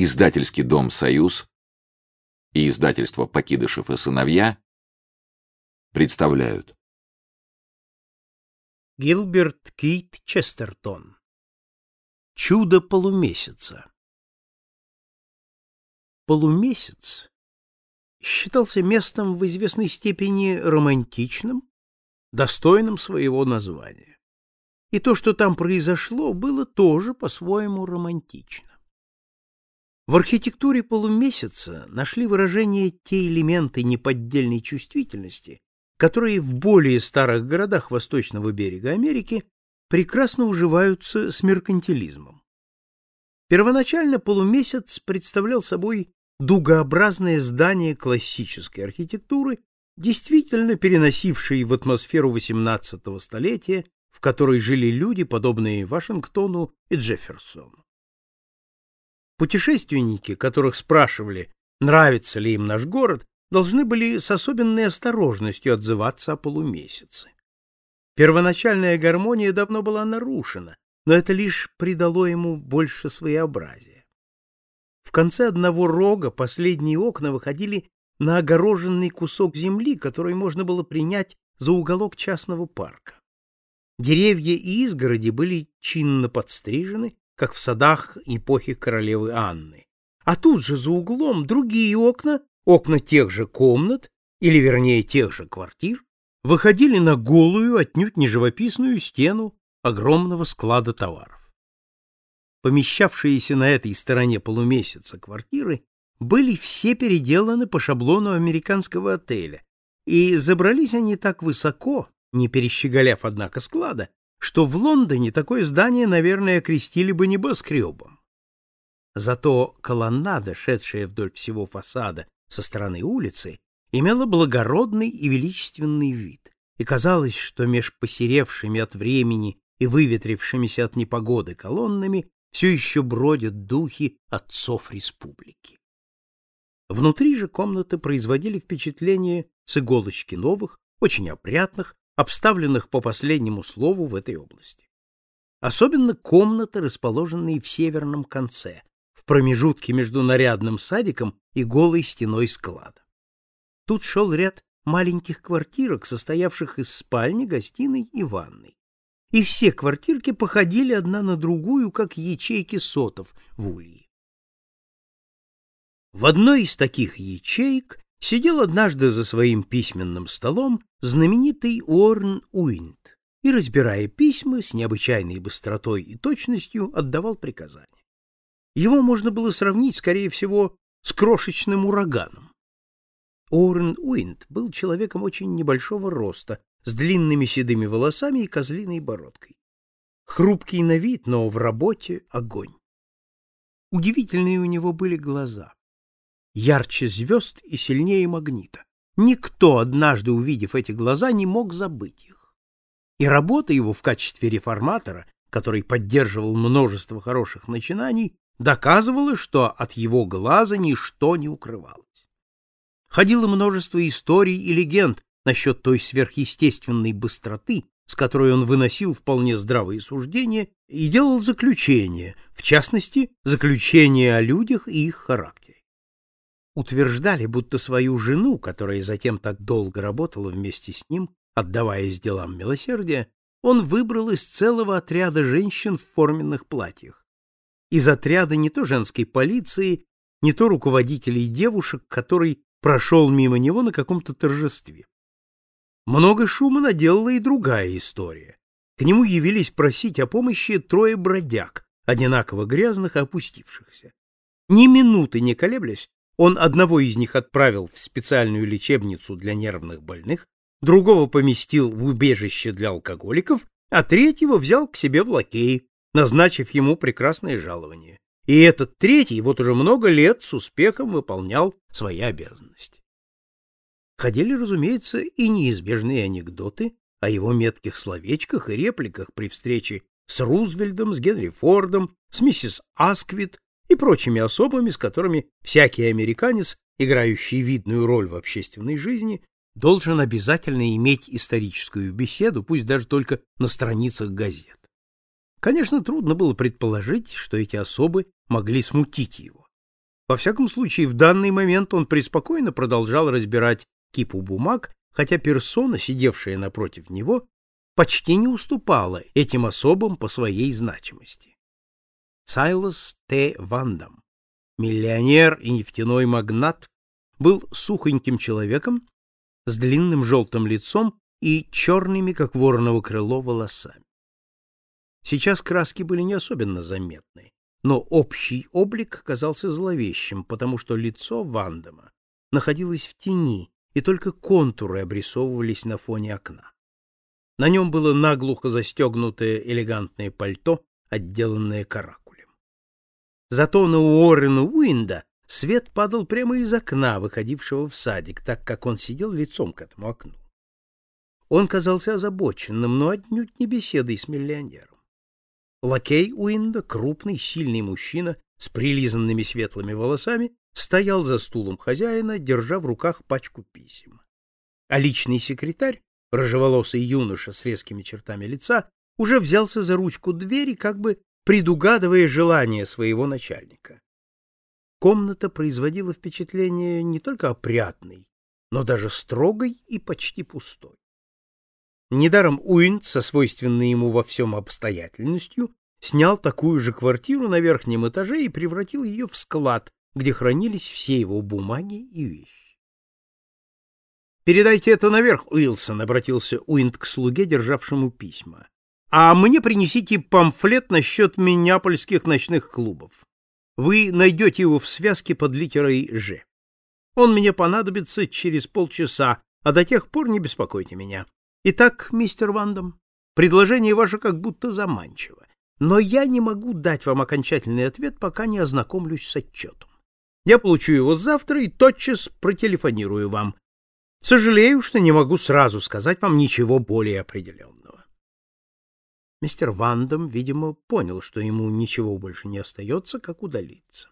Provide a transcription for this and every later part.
Издательский дом «Союз» и издательство «Покидышев и сыновья» представляют. Гилберт Кейт Честертон Чудо полумесяца Полумесяц считался местом в известной степени романтичным, достойным своего названия. И то, что там произошло, было тоже по-своему романтично. В архитектуре полумесяца нашли выражение те элементы неподдельной чувствительности, которые в более старых городах восточного берега Америки прекрасно уживаются с меркантилизмом. Первоначально полумесяц представлял собой дугообразное здание классической архитектуры, действительно переносившее в атмосферу XVIII столетия, в которой жили люди, подобные Вашингтону и Джефферсону. Путешественники, которых спрашивали, нравится ли им наш город, должны были с особенной осторожностью отзываться о полумесяце. Первоначальная гармония давно была нарушена, но это лишь придало ему больше своеобразия. В конце одного рога последние окна выходили на огороженный кусок земли, который можно было принять за уголок частного парка. Деревья и изгороди были чинно подстрижены, как в садах эпохи королевы Анны. А тут же за углом другие окна, окна тех же комнат, или вернее тех же квартир, выходили на голую, отнюдь не живописную стену огромного склада товаров. Помещавшиеся на этой стороне полумесяца квартиры были все переделаны по шаблону американского отеля, и забрались они так высоко, не перещеголяв, однако, склада, что в Лондоне такое здание, наверное, окрестили бы небоскребом. Зато колоннада, шедшая вдоль всего фасада со стороны улицы, имела благородный и величественный вид, и казалось, что меж посеревшими от времени и выветрившимися от непогоды колоннами все еще бродят духи отцов республики. Внутри же комнаты производили впечатление с иголочки новых, очень опрятных, обставленных по последнему слову в этой области. Особенно комнаты, расположенные в северном конце, в промежутке между нарядным садиком и голой стеной склада. Тут шел ряд маленьких квартирок, состоявших из спальни, гостиной и ванной. И все квартирки походили одна на другую, как ячейки сотов в улье. В одной из таких ячеек сидел однажды за своим письменным столом знаменитый Уоррен Уинт и, разбирая письма, с необычайной быстротой и точностью отдавал приказания. Его можно было сравнить, скорее всего, с крошечным ураганом. Уоррен Уинт был человеком очень небольшого роста, с длинными седыми волосами и козлиной бородкой. Хрупкий на вид, но в работе огонь. Удивительные у него были глаза ярче звезд и сильнее магнита. Никто, однажды увидев эти глаза, не мог забыть их. И работа его в качестве реформатора, который поддерживал множество хороших начинаний, доказывала, что от его глаза ничто не укрывалось. Ходило множество историй и легенд насчет той сверхъестественной быстроты, с которой он выносил вполне здравые суждения и делал заключения, в частности, заключения о людях и их характере утверждали, будто свою жену, которая затем так долго работала вместе с ним, отдаваясь делам милосердия, он выбрал из целого отряда женщин в форменных платьях. Из отряда не то женской полиции, не то руководителей девушек, который прошел мимо него на каком-то торжестве. Много шума наделала и другая история. К нему явились просить о помощи трое бродяг, одинаково грязных и опустившихся. Ни минуты не колеблясь, он одного из них отправил в специальную лечебницу для нервных больных, другого поместил в убежище для алкоголиков, а третьего взял к себе в лакеи, назначив ему прекрасное жалование. И этот третий вот уже много лет с успехом выполнял свои обязанности. Ходили, разумеется, и неизбежные анекдоты о его метких словечках и репликах при встрече с Рузвельтом, с Генри Фордом, с миссис Асквит и прочими особами, с которыми всякий американец, играющий видную роль в общественной жизни, должен обязательно иметь историческую беседу, пусть даже только на страницах газет. Конечно, трудно было предположить, что эти особы могли смутить его. Во всяком случае, в данный момент он преспокойно продолжал разбирать кипу бумаг, хотя персона, сидевшая напротив него, почти не уступала этим особам по своей значимости. Сайлос Т. Вандам, миллионер и нефтяной магнат, был сухоньким человеком с длинным желтым лицом и черными, как вороново крыло, волосами. Сейчас краски были не особенно заметны, но общий облик казался зловещим, потому что лицо Вандама находилось в тени, и только контуры обрисовывались на фоне окна. На нем было наглухо застегнутое элегантное пальто, отделанное каракулем. Зато на Уоррена Уинда свет падал прямо из окна, выходившего в садик, так как он сидел лицом к этому окну. Он казался озабоченным, но отнюдь не беседой с миллионером. Лакей Уинда, крупный, сильный мужчина с прилизанными светлыми волосами, стоял за стулом хозяина, держа в руках пачку писем. А личный секретарь, рыжеволосый юноша с резкими чертами лица, уже взялся за ручку двери, как бы предугадывая желание своего начальника. Комната производила впечатление не только опрятной, но даже строгой и почти пустой. Недаром Уинт со свойственной ему во всем обстоятельностью снял такую же квартиру на верхнем этаже и превратил ее в склад, где хранились все его бумаги и вещи. «Передайте это наверх, Уилсон», — обратился Уинт к слуге, державшему письма. «А мне принесите памфлет насчет миннеапольских ночных клубов. Вы найдете его в связке под литерой «Ж». Он мне понадобится через полчаса, а до тех пор не беспокойте меня. Итак, мистер Вандам, предложение ваше как будто заманчиво, но я не могу дать вам окончательный ответ, пока не ознакомлюсь с отчетом. Я получу его завтра и тотчас протелефонирую вам. Сожалею, что не могу сразу сказать вам ничего более определенного. Мистер Вандам, видимо, понял, что ему ничего больше не остается, как удалиться.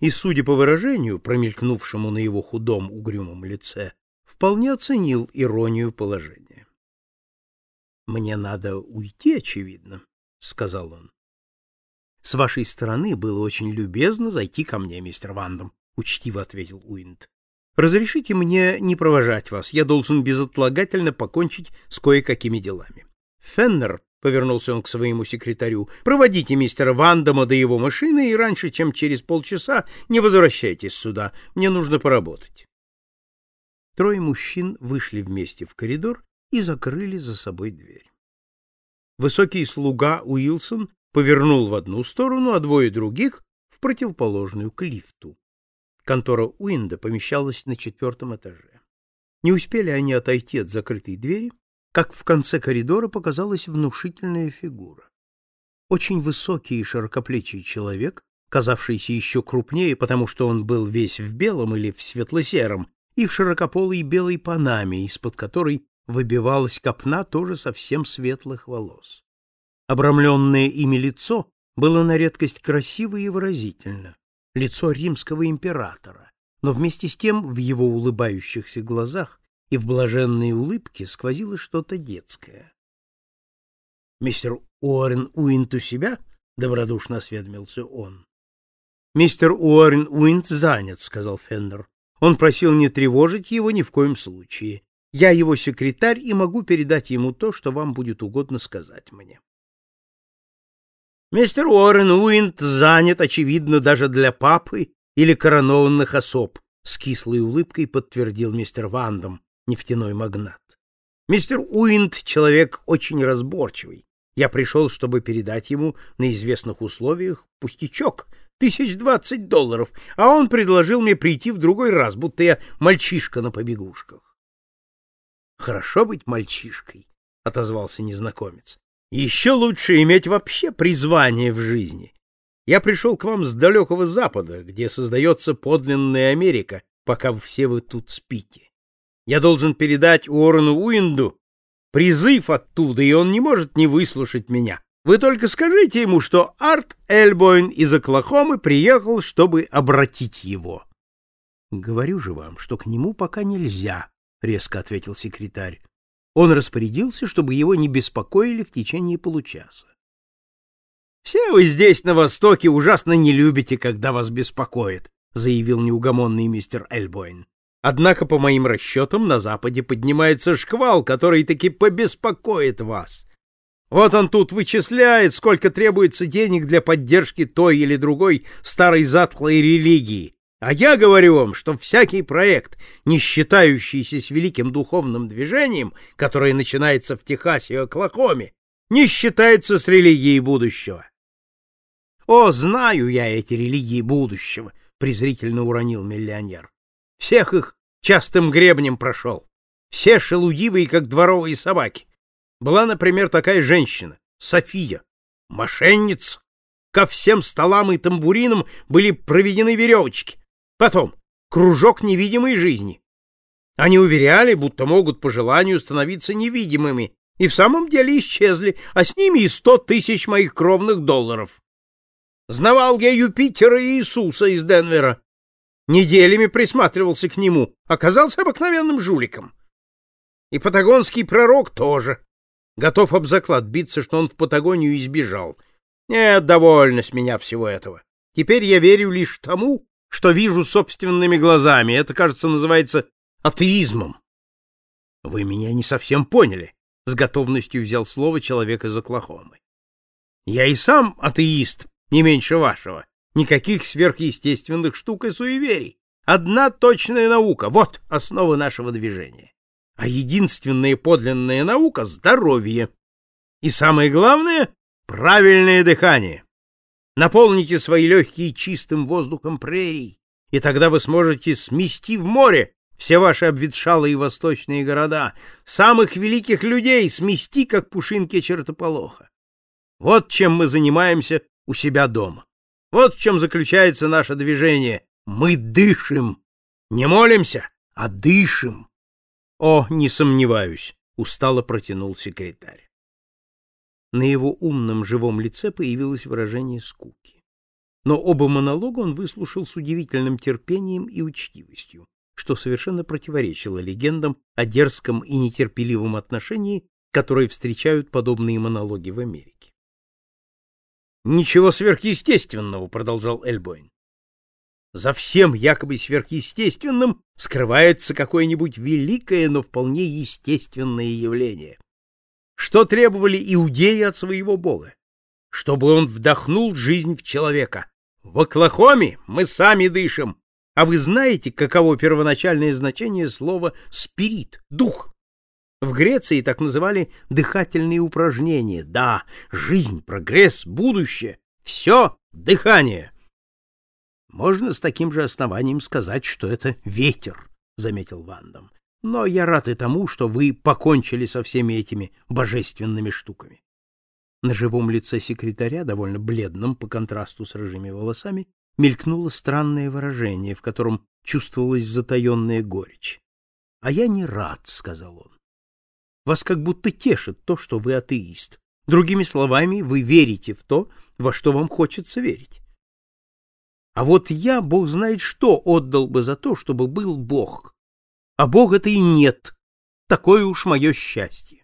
И, судя по выражению, промелькнувшему на его худом угрюмом лице, вполне оценил иронию положения. Мне надо уйти, очевидно, сказал он. С вашей стороны было очень любезно зайти ко мне, мистер Вандом, учтиво ответил Уинт. Разрешите мне не провожать вас. Я должен безотлагательно покончить с кое-какими делами. Феннер повернулся он к своему секретарю. Проводите мистера Вандома до его машины и раньше, чем через полчаса, не возвращайтесь сюда. Мне нужно поработать. Трое мужчин вышли вместе в коридор и закрыли за собой дверь. Высокий слуга Уилсон повернул в одну сторону, а двое других — в противоположную к лифту. Контора Уинда помещалась на четвертом этаже. Не успели они отойти от закрытой двери, как в конце коридора показалась внушительная фигура. Очень высокий и широкоплечий человек, казавшийся еще крупнее, потому что он был весь в белом или в светло-сером, и в широкополой белой панаме, из-под которой выбивалась копна тоже совсем светлых волос. Обрамленное ими лицо было на редкость красиво и выразительно, лицо римского императора, но вместе с тем в его улыбающихся глазах и в блаженной улыбке сквозило что-то детское. «Мистер Уоррен Уинт у себя?» — добродушно осведомился он. «Мистер Уоррен Уинт занят», — сказал Фендер. «Он просил не тревожить его ни в коем случае. Я его секретарь и могу передать ему то, что вам будет угодно сказать мне. Мистер Уоррен Уинт занят, очевидно, даже для папы или коронованных особ, с кислой улыбкой подтвердил мистер Вандом, нефтяной магнат. Мистер Уинт человек очень разборчивый. Я пришел, чтобы передать ему на известных условиях пустячок, тысяч двадцать долларов, а он предложил мне прийти в другой раз, будто я мальчишка на побегушках. Хорошо быть мальчишкой, отозвался незнакомец. Еще лучше иметь вообще призвание в жизни. Я пришел к вам с далекого запада, где создается подлинная Америка, пока все вы тут спите. Я должен передать Уоррену Уинду призыв оттуда, и он не может не выслушать меня. Вы только скажите ему, что Арт Эльбойн из Оклахомы приехал, чтобы обратить его. Говорю же вам, что к нему пока нельзя, — резко ответил секретарь. Он распорядился, чтобы его не беспокоили в течение получаса. — Все вы здесь, на Востоке, ужасно не любите, когда вас беспокоят, заявил неугомонный мистер Эльбойн. Однако, по моим расчетам, на Западе поднимается шквал, который таки побеспокоит вас. Вот он тут вычисляет, сколько требуется денег для поддержки той или другой старой затхлой религии. А я говорю вам, что всякий проект, не считающийся с великим духовным движением, которое начинается в Техасе и Оклахоме, не считается с религией будущего. О, знаю я эти религии будущего, презрительно уронил миллионер. Всех их частым гребнем прошел. Все шелудивые, как дворовые собаки. Была, например, такая женщина, София, мошенница. Ко всем столам и тамбуринам были проведены веревочки. Потом, кружок невидимой жизни. Они уверяли, будто могут по желанию становиться невидимыми, и в самом деле исчезли, а с ними и сто тысяч моих кровных долларов. Знавал я Юпитера и Иисуса из Денвера. Неделями присматривался к нему, оказался обыкновенным жуликом. И патагонский пророк тоже. Готов об заклад биться, что он в Патагонию избежал. Нет, довольно с меня всего этого. Теперь я верю лишь тому, что вижу собственными глазами. Это, кажется, называется атеизмом. Вы меня не совсем поняли, с готовностью взял слово человек из Оклахомы. Я и сам атеист, не меньше вашего. Никаких сверхъестественных штук и суеверий. Одна точная наука вот основа нашего движения. А единственная подлинная наука здоровье. И самое главное правильное дыхание. Наполните свои легкие чистым воздухом прерий, и тогда вы сможете смести в море все ваши обветшалые восточные города, самых великих людей смести, как пушинки чертополоха. Вот чем мы занимаемся у себя дома. Вот в чем заключается наше движение. Мы дышим. Не молимся, а дышим. О, не сомневаюсь, устало протянул секретарь. На его умном живом лице появилось выражение скуки. Но оба монолога он выслушал с удивительным терпением и учтивостью, что совершенно противоречило легендам о дерзком и нетерпеливом отношении, которые встречают подобные монологи в Америке. Ничего сверхъестественного, продолжал Эльбойн. За всем якобы сверхъестественным скрывается какое-нибудь великое, но вполне естественное явление. Что требовали иудеи от своего бога? Чтобы он вдохнул жизнь в человека. В Оклахоме мы сами дышим. А вы знаете, каково первоначальное значение слова «спирит» — дух? В Греции так называли дыхательные упражнения. Да, жизнь, прогресс, будущее — все дыхание. Можно с таким же основанием сказать, что это ветер, — заметил Вандам. Но я рад и тому, что вы покончили со всеми этими божественными штуками. На живом лице секретаря, довольно бледном по контрасту с рыжими волосами, мелькнуло странное выражение, в котором чувствовалась затаенная горечь. — А я не рад, — сказал он. — Вас как будто тешит то, что вы атеист. Другими словами, вы верите в то, во что вам хочется верить. А вот я, Бог знает что, отдал бы за то, чтобы был Бог а Бога-то и нет. Такое уж мое счастье.